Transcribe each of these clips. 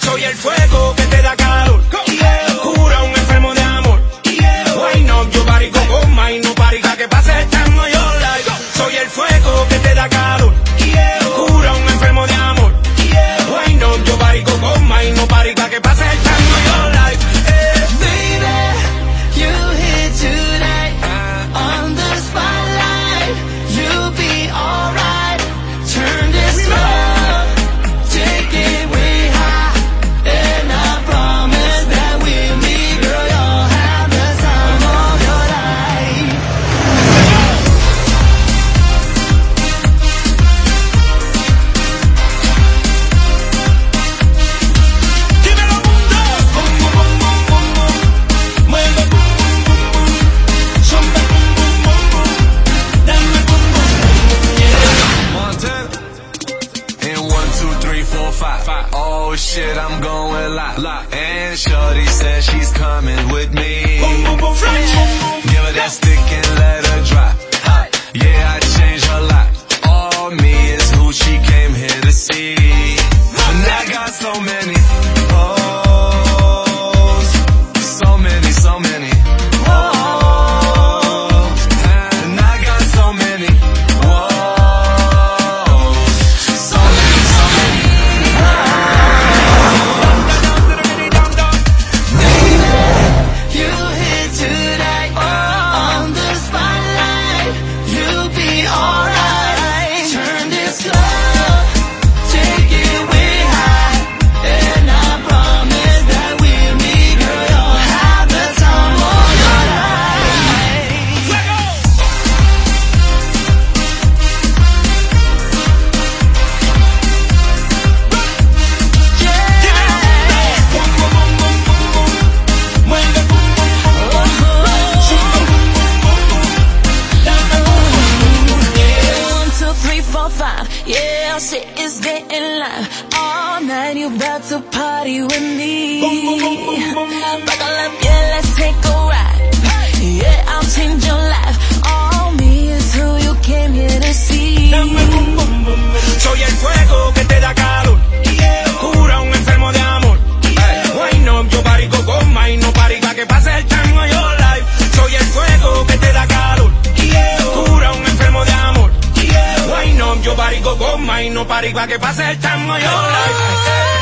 Soy el fuego que te da calor. three, four, five. Oh shit, I'm going live. And Shorty says she's coming with me. Boom, boom, boom, Give her that stick and let her drop. you about to party with me. Buckle up, yeah, let's take a ride. Yeah, I'll change your party pa' que pase el chamo yo like.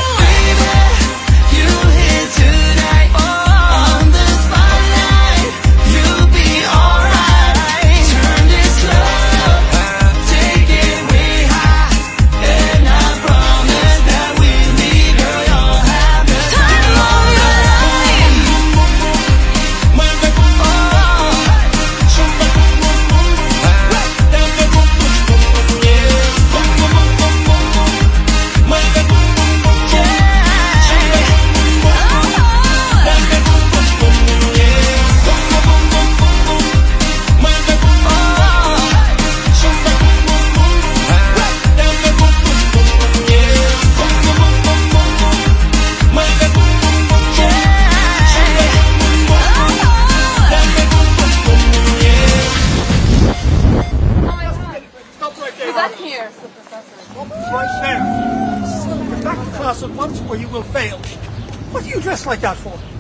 at once or you will fail. What do you dress like that for?